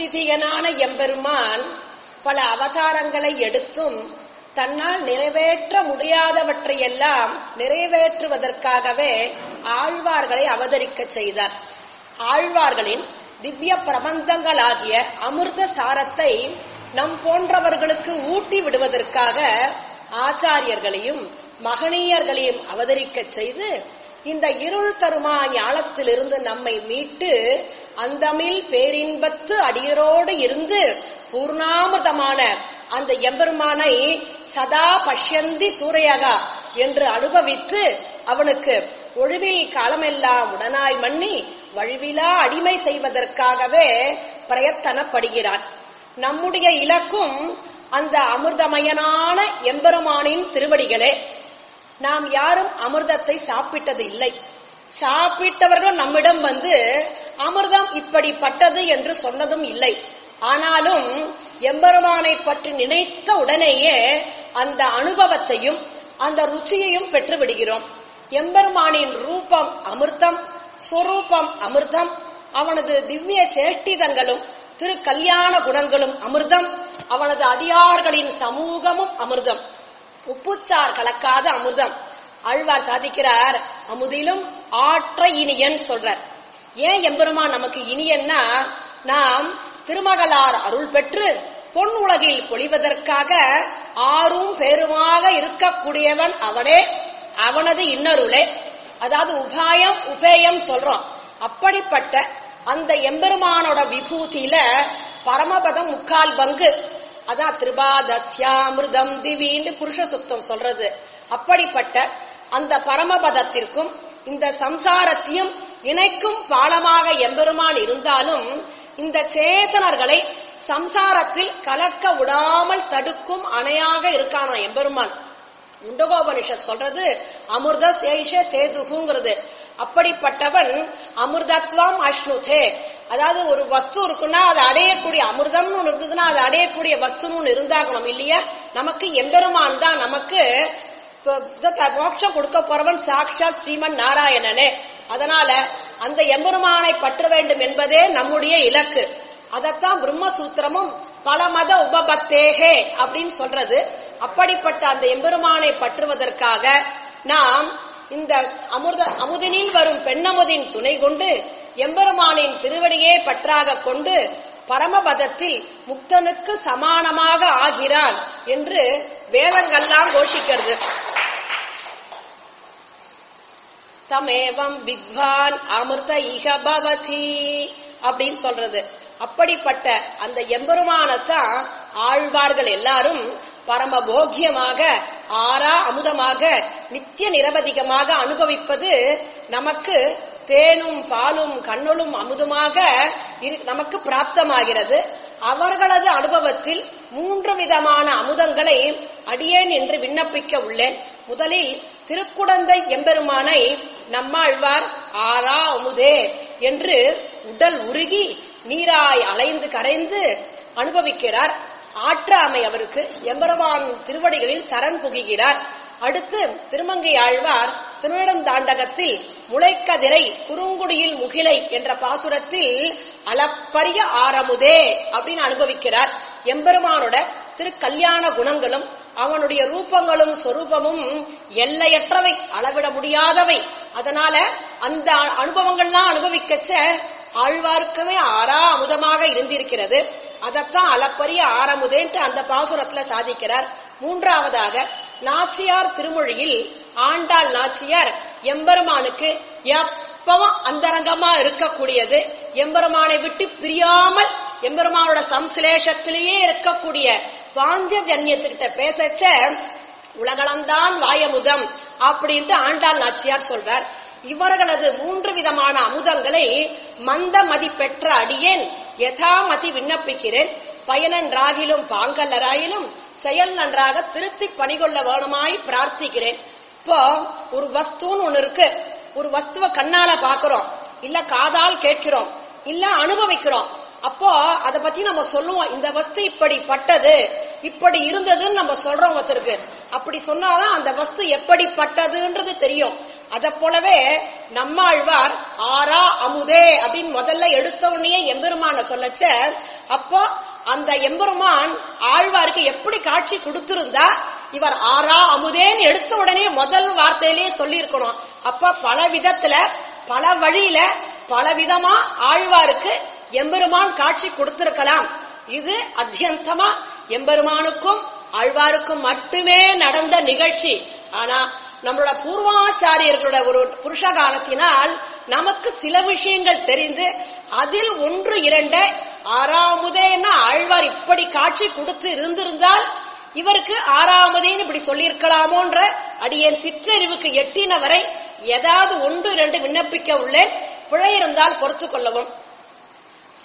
அத்விதீயனான எம்பெருமான் பல அவதாரங்களை எடுத்தும் தன்னால் நிறைவேற்ற முடியாதவற்றையெல்லாம் நிறைவேற்றுவதற்காகவே ஆழ்வார்களை அவதரிக்க செய்தார். ஆழ்வார்களின் திவ்ய பிரபந்தங்களாகிய அமிர்த சாரத்தை நம் போன்றவர்களுக்கு ஊட்டி விடுவதற்காக ஆச்சாரியர்களையும் மகனீயர்களையும் அவதரிக்க செய்து இந்த இருள் தருமா ஞானத்திலிருந்து நம்மை மீட்டு அந்தமில் பேரின்பத்து அடியரோடு இருந்து பூர்ணாமிர்தமான அந்த எம்பெருமானை சதா பஷ்யந்தி சூரையகா என்று அனுபவித்து அவனுக்கு ஒழுவில் காலமெல்லாம் உடனாய் மண்ணி வழுவிலா அடிமை செய்வதற்காகவே பிரயத்தனப்படுகிறான். நம்முடைய இலக்கும் அந்த அமிர்தமயனான எம்பெருமானின் திருவடிகளே. நாம் யாரும் அமிர்தத்தை சாப்பிட்டது இல்லை. சாப்பிட்டவர்கள் நம்மிடம் வந்து அமிர்தம் இப்படிப்பட்டது என்று சொன்னதும் இல்லை. ஆனாலும் எம்பெருமானை பற்றி நினைத்த உடனேயே அந்த அனுபவத்தையும் அந்த ருச்சியையும் பெற்று விடுகிறோம். எம்பெருமானின் ரூபம் அமிர்தம் சொரூபம் அமிர்தம் அவனது திவ்ய சேஷ்டிதங்களும் திரு கல்யாண குணங்களும் அமிர்தம் அவனது அடியார்களின் சமூகமும் அமிர்தம். உப்புச்சார் கலக்காத அமிர்தம். ஆழ்வார் சாதிக்கிறார் அமுதிலும் ஆற்ற இனியன் சொல்றார். ஏன் எம்பெருமான் நமக்கு இனியன்னா நாம் திருமகளார் அருள் பெற்று பொன் உலகில் பொழிவதற்காக ஆறும் பேருமாக இருக்கக்கூடியவன் அவனே அவனது இன்னருளே. அதாவது உபாயம் உபேயம் சொல்றோம். அப்படிப்பட்ட அந்த எம்பெருமானோட விபூதியில பரமபதம் முக்கால் பங்கு. அதான் திருபாதஸ்யாமிருதம் திவின்னு புருஷ சுத்தம் சொல்றது. அப்படிப்பட்ட அந்த பரமபதத்திற்கும் இந்த சம்சாரத்தையும் இணைக்கும் பாலமாக எம்பெருமான் இருந்தாலும் இந்த சேதனர்களை சம்சாரத்தில் கலக்க விடாமல் தடுக்கும் அணையாக இருக்கானா எம்பெருமான்? முண்டகோபனிஷத் சொல்றது அமிர்த சேஷ சேதுகுங்கிறது அப்படிப்பட்டவன் அமிர்தத்வம் அஷ்ணுதே. அதாவது ஒரு வஸ்து இருக்குன்னா அது அடையக்கூடிய அமிர்தம்னு ஒன்று இருந்ததுன்னா அது அடையக்கூடிய வஸ்துன்னு ஒன்று இருந்தாகணும் இல்லையா? நமக்கு எம்பெருமான் தான் நமக்கு மோட்சம் கொடுக்க போறவன் சாட்சாத் ஸ்ரீமன் நாராயணனே. அதனால அந்த எம்பெருமானை பற்ற வேண்டும் என்பதே நம்முடைய இலக்கு. அதத்தான் பிரம்மசூத்திரமும் பல மத உபபத்தேகே அப்படின்னு சொல்றது. அப்படிப்பட்ட அந்த எம்பெருமானை பற்றுவதற்காக நாம் இந்த அமுத அமுதினில் வரும் பெண்ணமுதின் துணை கொண்டு எம்பெருமானின் திருவடியே பற்றாக கொண்டு பரமபதத்தில் முக்தனுக்கு சமானமாக ஆகிறான் என்று வேதங்கள்லாம் கோஷிக்கிறது. தமேவம் வித்வான் அமிர்த இக பவதி அப்படின்னு சொல்றது. அப்படிப்பட்ட அந்த எம்பெருமானத்தான் ஆழ்வார்கள் எல்லாரும் பரம போக்கியமாக ஆறா அமுதமாக நித்திய நிரபதிகமாக அனுபவிப்பது நமக்கு தேனும் பாலும் கண்ணொலும் அமுதுமாக நமக்கு பிராப்தமாகிறது. அவர்களது அனுபவத்தில் மூன்று விதமான அமுதங்களை அடியேன் என்று விண்ணப்பிக்க உள்ளேன். முதலில் திருக்குடந்தை எம்பெருமானை நம்மாழ்வார் ஆரா அமுதே என்று உடல் உருகி நீராய் அலைந்து கரைந்து அனுபவிக்கிறார். ஆற்றாமை அவருக்கு எம்பரவான் திருவடிகளில் சரண் புகுகிறார். அடுத்து திருமங்கை ஆழ்வார் திருநடந்தாண்டகத்தில் முளைக்கதிரை குறுங்குடியில் முகிலை என்ற பாசுரத்தில் அளப்பரிய ஆரமுதே அப்படின்னு அனுபவிக்கிறார். எம்பெருமானோட திருக்கல்யாண குணங்களும் அவனுடைய ரூபங்களும் சொரூபமும் எல்லையற்றவை அளவிட முடியாதவை. அதனால அந்த அனுபவங்கள்லாம் அனுபவிக்கச்ச ஆழ்வாருக்குமே ஆறா அமுதமாக இருந்திருக்கிறது. அதத்தான் அளப்பரிய ஆரமுதேன்ட்டு அந்த பாசுரத்துல சாதிக்கிறார். மூன்றாவதாக நாச்சியார் திருமொழியில் ஆண்டாள் நாச்சியார் எம்பெருமானுக்கு எப்பவும் அந்தரங்கமா இருக்கக்கூடியது. எம்பெருமானை விட்டு பிரியாமல் எம்பெருமானோட சம்சிலேஷத்திலேயே இருக்கக்கூடிய பாஞ்ச ஜன்யத்துக்கிட்ட பேசச்ச உலகளந்தான் வாயமுதம். அப்படின்ட்டு ஆண்டாள் நாச்சியார் சொல்றார். இவர்களது மூன்று விதமான அமுதங்களை மந்த மதி பெற்ற அடியேன் யதாமதி விண்ணப்பிக்கிறேன். பயனன்றாகிலும் பாங்கல்லராயிலும் செயல் நன்றாக திருத்தி பணிகொள்ள வேணுமாய் பிரார்த்திக்கிறேன். இப்போ ஒரு வஸ்துன்னு ஒண்ணு இருக்கு. ஒரு வஸ்துவ கண்ணால பாக்குறோம் இல்ல காதால் கேட்கிறோம். இல்ல அனுபவிக்கிறோம். அப்போ அத பத்தி நம்ம சொல்லுவோம். இந்த வஸ்து இப்படி பட்டது இப்படி இருந்ததுன்னு நம்ம சொல்றோம் ஒருத்தருக்கு. அப்படி சொன்னாதான் அந்த வஸ்து எப்படிப்பட்டதுன்றது தெரியும். அத போலவே நம்மாழ்வார் ஆரா அமுதே அப்படின்னு முதல்ல எடுத்த உடனே எம்பெருமான சொல்லச்ச அப்போ அந்த எம்பெருமான் ஆழ்வாருக்கு எப்படி காட்சி கொடுத்திருந்தா இவர் ஆரா அமுதேன்னு எடுத்த உடனே முதல் வார்த்தையிலேயே சொல்லியிருக்கணும். அப்ப பல விதத்துல பல வழியில பல விதமா ஆழ்வாருக்கு எம்பெருமான் காட்சி கொடுத்திருக்கலாம். இது அத்தியந்தமா எம்பெருமானுக்கும் ஆழ்வாருக்கு மட்டுமே நடந்த நிகழ்ச்சி. ஆனா நம்மளோட பூர்வாச்சாரியர்களோட ஒரு புருஷ காலத்தினால் நமக்கு சில விஷயங்கள் தெரிந்து அதில் ஒன்று இரண்ட ஆறாமுதேன்னா ஆழ்வார் இப்படி காட்சி கொடுத்து இருந்திருந்தால் இவருக்கு ஆறாமதேன்னு இப்படி சொல்லியிருக்கலாமோன்ற அடியேன் சிற்றறிவுக்கு எட்டின வரை ஏதாவது ஒன்று இரண்டு விண்ணப்பிக்க உள்ளேன். பிழை இருந்தால் பொறுத்து கொள்ளவும்.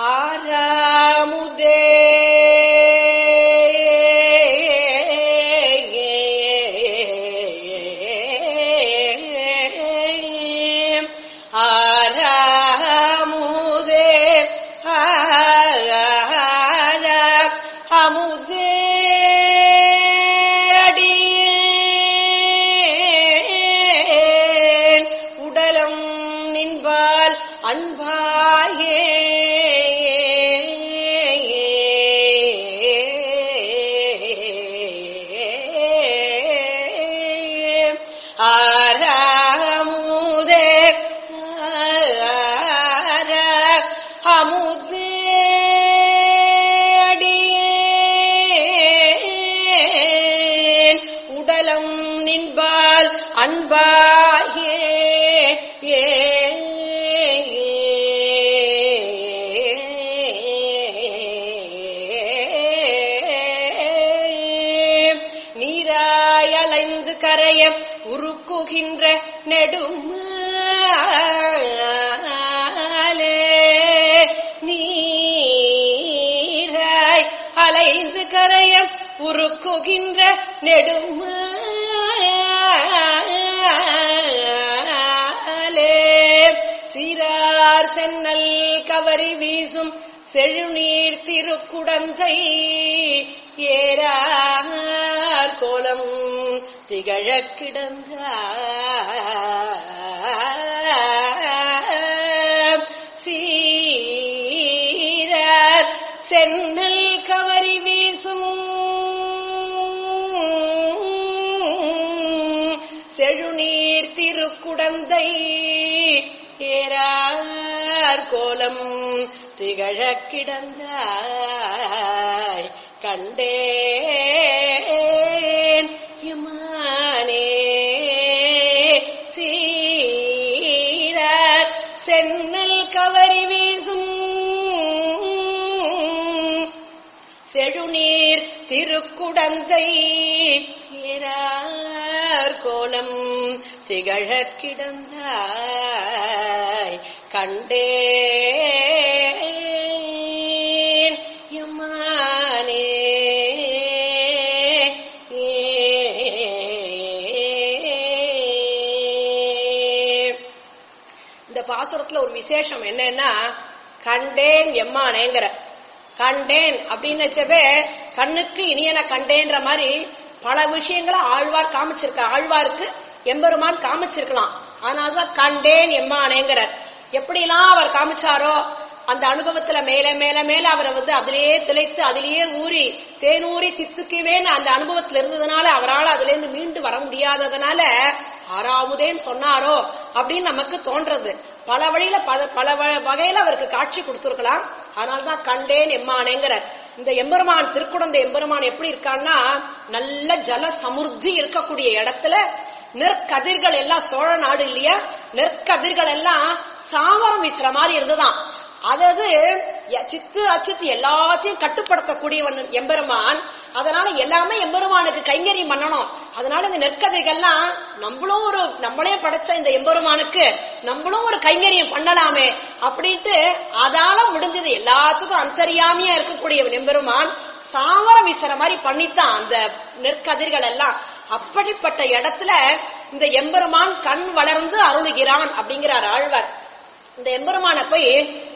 ஆறாமுதே. உருக்குகின்ற நெடுமாலே. சீரார் சென்னல் கவரி வீசும் செழுநீர் திருக்குடந்தை. ஏறார் கோலம் திகழக் கிடந்த ஏறார் திகழ திகழக் கிடந்தாய் கண்டேன். யமானே சீரார் சென்னல் கவரி வீசும். செழுநீர் திருக்குடந்தை கோலம் திகழ கிடந்தாய் கண்டே விசேஷம் கண்டேன் எம்மானேங்கிற. கண்டேன் அப்படின்னு வச்சவே கண்ணுக்கு இனியன கண்டேன்ற மாதிரி பல விஷயங்களை ஆழ்வார் காமிச்சிருக்க ஆழ்வாருக்கு எம்பெருமான் காமிச்சிருக்கலாம். அதனாலதான் கண்டேன் எம்மானேங்கிறார். எப்படிலாம் அவர் காமிச்சாரோ அந்த அனுபவத்துல மேல மேல மேல அவரை வந்து அதிலேயே திளைத்து அதிலேயே ஊறி தேனூறி தித்துக்கவேன்னு அந்த அனுபவத்துல இருந்ததுனால அவரால் அதுல இருந்து மீண்டு வர முடியாததுனால ஆறாவதேன்னு சொன்னாரோ அப்படின்னு நமக்கு தோன்றது. பல வழியில பல பல வ- வகையில அவருக்கு காட்சி கொடுத்துருக்கலாம். அதனால்தான் கண்டேன் எம்மானேங்கிறார். இந்த எம்பெருமான் திருக்குடந்த எம்பெருமான் எப்படி இருக்கான்னா நல்ல ஜல சமுர்த்தி இருக்கக்கூடிய இடத்துல நெற்கதிர்கள் எல்லாம் சோழ நாடு இல்லையா? நெற்கதிர்கள் எல்லாம் சாமரம் வீசுற மாதிரி இருந்துதான். அதாவது எ- சித்து அச்சித்து எல்லாத்தையும் கட்டுப்படுத்தக்கூடியவன் எம்பெருமான். அதனால எல்லாமே எம்பெருமானுக்கு கைங்கரியம் பண்ணணும். அதனால இந்த நெற்கதைகள்லாம் நம்மளும் ஒரு நம்மளே படைச்ச இந்த எம்பெருமானுக்கு நம்மளும் ஒரு கைங்கரியம் பண்ணலாமே அப்படின்ட்டு அதால முடிஞ்சது. எல்லாத்துக்கும் அந்தரியாமையா இருக்கக்கூடிய எம்பெருமான் சாமரம் வீசுற மாதிரி பண்ணித்தான் அந்த நெற்கதிர்கள் எல்லாம் அப்படிப்பட்ட இடத்துல இந்த எம்பெருமான் கண் வளர்ந்து அருளுகிறான் அப்படிங்கிறார் ஆழ்வார். இந்த எம்பெருமான போய்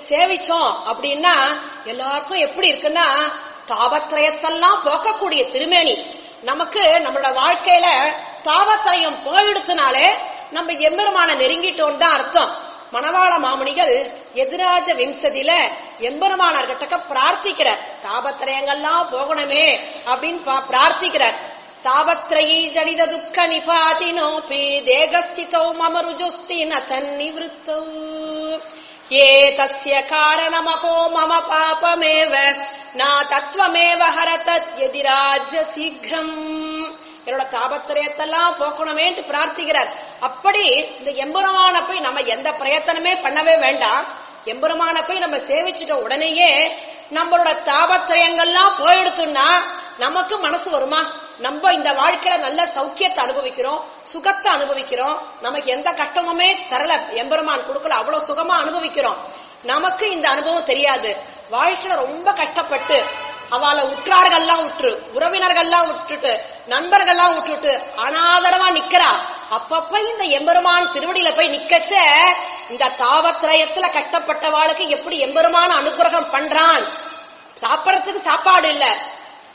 சேவிச்சோம் அப்படின்னா எல்லாருக்கும் எப்படி இருக்குன்னா தாபத்ரயத்தெல்லாம் போக்கக்கூடிய திருமேனி. நமக்கு நம்மளோட வாழ்க்கையில தாபத்திரயம் போயிடுத்துனாலே நம்ம எம்பெருமான நெருங்கிட்டோம் தான் அர்த்தம். மணவாள மாமணிகள் எதிராஜ விம்சதியில எம்பெருமானார்கிட்ட பிரார்த்திக்கிறார். தாபத்திரயங்கள்லாம் போகணுமே அப்படின்னு பிரார்த்திக்கிறார். தாபத்ரயி ஜடித துக்க நிபாதினோபி தேகஸ்திதௌ மம ருஜுஸ்தின தன்னிவృத்தௌ ஏ தஸ்ய காரணமகோ மம பாபமேவ. நா தத்துவமேவ ஹரதத் எதிராஜ சீக்கிரம் என்னோட தாபத்திரயத்தெல்லாம் போக்கணுமேன்ட்டு பிரார்த்திக்கிறார். அப்படி இந்த எம்பெருமான போய் நம்ம எந்த பிரயத்தனமே பண்ணவே வேண்டாம். எம்பெருமான போய் நம்ம சேவிச்சிட்ட உடனேயே நம்மளோட தாபத்திரயங்கள்லாம் போயிடுத்துன்னா நமக்கு மனசு வருமா? நம்ம இந்த வாழ்க்கையில நல்ல சௌக்கியத்தை அனுபவிக்கிறோம் சுகத்தை அனுபவிக்கிறோம். நமக்கு எந்த கஷ்டமுமே தரல. எம்பெருமான் கொடுக்கல அவ்வளவு சுகமா அனுபவிக்கிறோம். நமக்கு இந்த அனுபவம் தெரியாது. வாழ்க்கையில ரொம்ப கஷ்டப்பட்டு அவளை உற்றார்கள்லாம் உற்று உறவினர்கள்லாம் விட்டுட்டு நண்பர்கள்லாம் விட்டுட்டு அனாதரமா நிக்கிறா. அப்பப்ப இந்த எம்பெருமான் திருவடியில போய் நிக்கச்ச இந்த தாவத்திரயத்துல கஷ்டப்பட்டவாளுக்கு எப்படி எம்பெருமான அனுகிரகம் பண்றான்? சாப்பிடறதுக்கு சாப்பாடு இல்ல.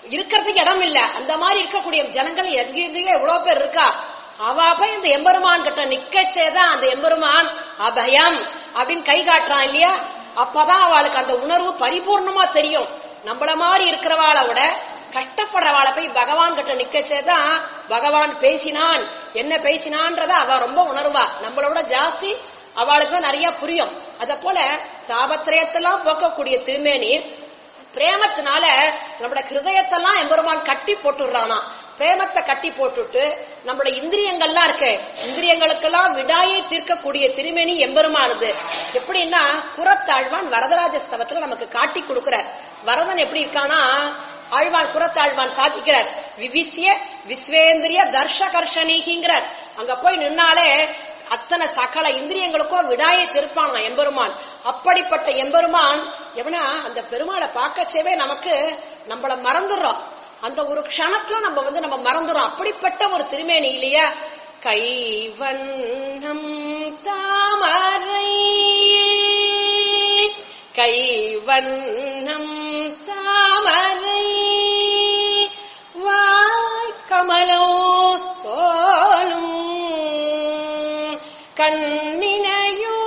இருக்கிறதுக்கு இடம் இல்ல. அந்த மாதிரி இருக்கக்கூடிய ஜனங்கள் எங்கேயும் எவ்வளவு பேர் இருக்கா? அவ போய் இந்த எம்பெருமான் கிட்ட நிக்கச்சேதான் அந்த எம்பெருமான் அபயம் அப்படின்னு கை காட்டுறான் இல்லையா? அப்பதான் அவளுக்கு அந்த உணர்வு பரிபூர்ணமா தெரியும். நம்மள மாதிரி இருக்கிறவாளை விட கஷ்டப்படுறவாளை போய் பகவான் கிட்ட நிக்கச்சேதான் பகவான் பேசினான் என்ன பேசினான்றத அவ ரொம்ப உணர்வா. நம்மளோட ஜாஸ்தி அவளுக்கு நிறைய புரியும். அத போல தாபத்திரயத்தெல்லாம் போக்கக்கூடிய திருமேனி பிரேமத்தினால நம்மளோட ஹிருதயத்தெல்லாம் எம்பெருமான் கட்டி போட்டுடுறானா பிரேமத்தை கட்டி போட்டுட்டு நம்மளோட இந்திரியங்கள்லாம் இருக்கு. இந்திரியங்களுக்கெல்லாம் விடாயை தீர்க்கக்கூடிய திருமேனி எம்பெருமானது. எப்படின்னா குரத்தாழ்வான் வரதராஜ ஸ்தவத்துல நமக்கு காட்டி கொடுக்கிறார். வரதன் எப்படி இருக்கானா? ஆழ்வான் குரத்தாழ்வான் சாதிக்கிறார். விவிசிய விஸ்வேந்திரிய தர்ஷகர்ஷணிங்கிறார் அங்க போய் நின்னாலே அத்தனை சகல இந்திரியங்களுக்கும் விடாயை திருப்பானா எம்பெருமான். அப்படிப்பட்ட எம்பெருமான் எவனா? அந்த பெருமாளை பார்க்கச்சேவே நமக்கு நம்மள மறந்துடுறோம் அந்த ஒரு க்ஷணத்துல நம்ம வந்து நம்ம மறந்துடும் அப்படிப்பட்ட ஒரு திருமேனி இல்லையா? கைவண்ணம் தாமரை. கைவண்ணம் தாமரை. வாய்க்கமலோ போலும் கண்ணினையோ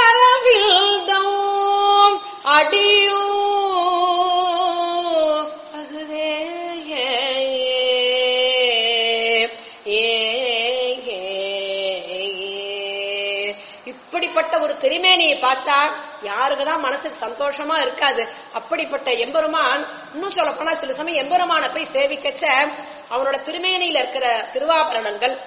அரவில்தம் அடியோ பார்த்தா யாருக்குதான் மனசுக்கு சந்தோஷமா இருக்காது. அப்படிப்பட்ட எம்பெருமான் இன்னும் சொல்ல போனா சில சமயம் எம்பெருமான போய் சேவிக்கச்ச அவனோட திருமேனியில இருக்கிற திருவாபரணங்கள்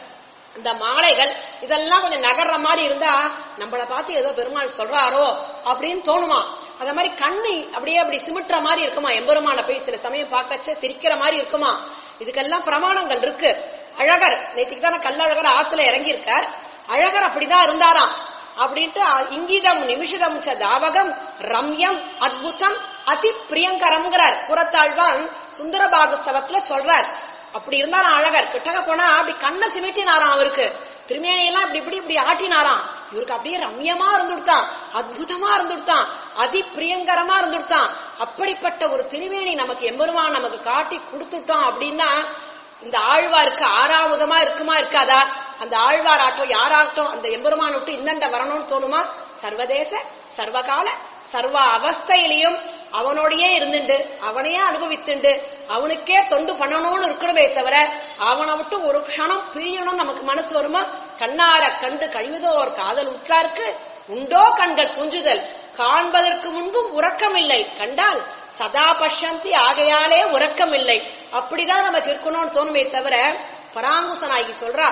இந்த மாலைகள் இதெல்லாம் கொஞ்சம் நகர்ற மாதிரி இருந்தா நம்மளை பார்த்து ஏதோ பெருமாள் சொல்றாரோ அப்படின்னு தோணுமா? அத மாதிரி கண்ணு அப்படியே அப்படி சிமிட்டுற மாதிரி இருக்குமா? எம்பெருமான போய் சில சமயம் பார்க்கச்ச சிரிக்கிற மாதிரி இருக்குமா? இதுக்கெல்லாம் பிரமாணங்கள் இருக்கு. அழகர் நேற்றுக்கு தானே கல்லழகர் ஆத்துல இறங்கியிருக்கார். அழகர் அப்படிதான் இருந்தாராம். அப்படின்ட்டு இங்கீதம் இங்கிதம் நிமிஷதம் தாவகம் ரம்யம் அத்புதம் அதி பிரியங்கரம்ங்கிறார் புறத்தாழ்வான் சுந்தரபாகஸ்தவத்துல சொல்றார். அப்படி இருந்தாராம் அழகர் கிட்டக போனா அப்படி கண்ணை சிமிட்டினாராம் அவருக்கு. திருமேனியெல்லாம் இப்படி இப்படி இப்படி ஆட்டினாராம். இவருக்கு அப்படியே ரம்யமா இருந்துடுத்தான் அற்புதமா இருந்துடுத்தான் அதி பிரியங்கரமா இருந்துடுத்தான். அப்படிப்பட்ட ஒரு திருவேணி நமக்கு எம்பெருமான் நமக்கு காட்டி கொடுத்துட்டோம் அப்படின்னா இந்த ஆழ்வாருக்கு ஆறாவதமா இருக்குமா இருக்காதா? அந்த ஆழ்வார் ஆட்டம் யாராகட்டும் அந்த எம்பெருமான் விட்டு இந்தண்ட வரணும்னு தோணுமா? சர்வதேச சர்வகால சர்வ அவஸ்தையிலையும் அவனோடையே இருந்துண்டு அவனையே அனுபவித்துண்டு அவனுக்கே தொண்டு பண்ணணும்னு இருக்கணுமே தவிர அவனை விட்டு ஒரு க்ஷணம் பிரியணும் நமக்கு மனசு வருமா? கண்ணார கண்டு கழிவுதோர் காதல் உற்றார்க்கு உண்டோ கண்கள் துஞ்சுதல் காண்பதற்கு முன்பும் உறக்கமில்லை. கண்டால் சதா பஷந்தி ஆகையாலே உறக்கமில்லை. அப்படிதான் நமக்கு இருக்கணும்னு தோணுமே தவிர பராங்குசனாகி சொல்றா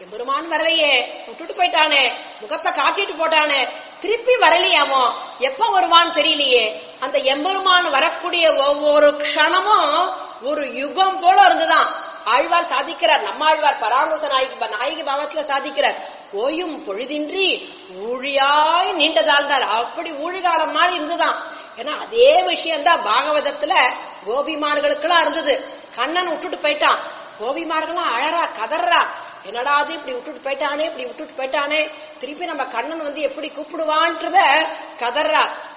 எம்பெருமான் வரலையே. விட்டுட்டு போயிட்டானே. முகத்தை காட்டிட்டு போட்டானே. திருப்பி வரலையாமோ? எப்ப வருவான்னு தெரியலையே. அந்த எம்பெருமான் வரக்கூடிய ஒவ்வொரு க்ஷணமும் ஒரு யுகம் போல இருந்துதான். ஆழ்வார் சாதிக்கிறார். நம்மாழ்வார் பராமச நாயகி நாயகி பாவத்துல சாதிக்கிறார். ஓயும் பொழுதின்றி ஊழியாய் நீண்டதாழ்ந்தார் அப்படி ஊழிகாலம் மாதிரி இருந்துதான். ஏன்னா அதே விஷயம்தான் பாகவதத்துல கோபிமார்களுக்கெல்லாம் இருந்தது. கண்ணன் விட்டுட்டு போயிட்டான். கோபிமார்கள்லாம் அழறா கதறா என்னடா அது இப்படி விட்டுட்டு போயிட்டானே இப்படி விட்டுட்டு போயிட்டானே. திருப்பி நம்ம கண்ணன் வந்து எப்படி கூப்பிடுவான்றத கதறா.